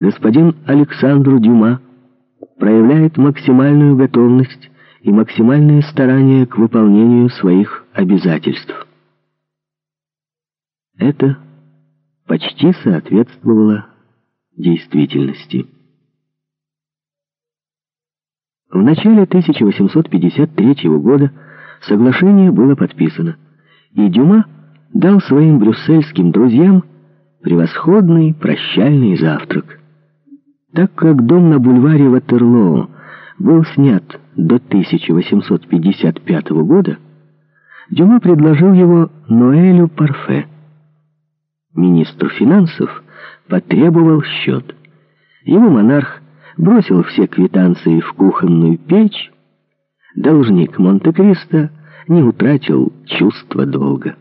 господин Александр Дюма проявляет максимальную готовность и максимальные старания к выполнению своих обязательств. Это почти соответствовало действительности. В начале 1853 года соглашение было подписано, и Дюма дал своим брюссельским друзьям превосходный прощальный завтрак. Так как дом на бульваре Ватерлоо был снят до 1855 года, Дюма предложил его Ноэлю Парфе. Министр финансов потребовал счет. Его монарх бросил все квитанции в кухонную печь. Должник Монте-Кристо не утратил чувства долга.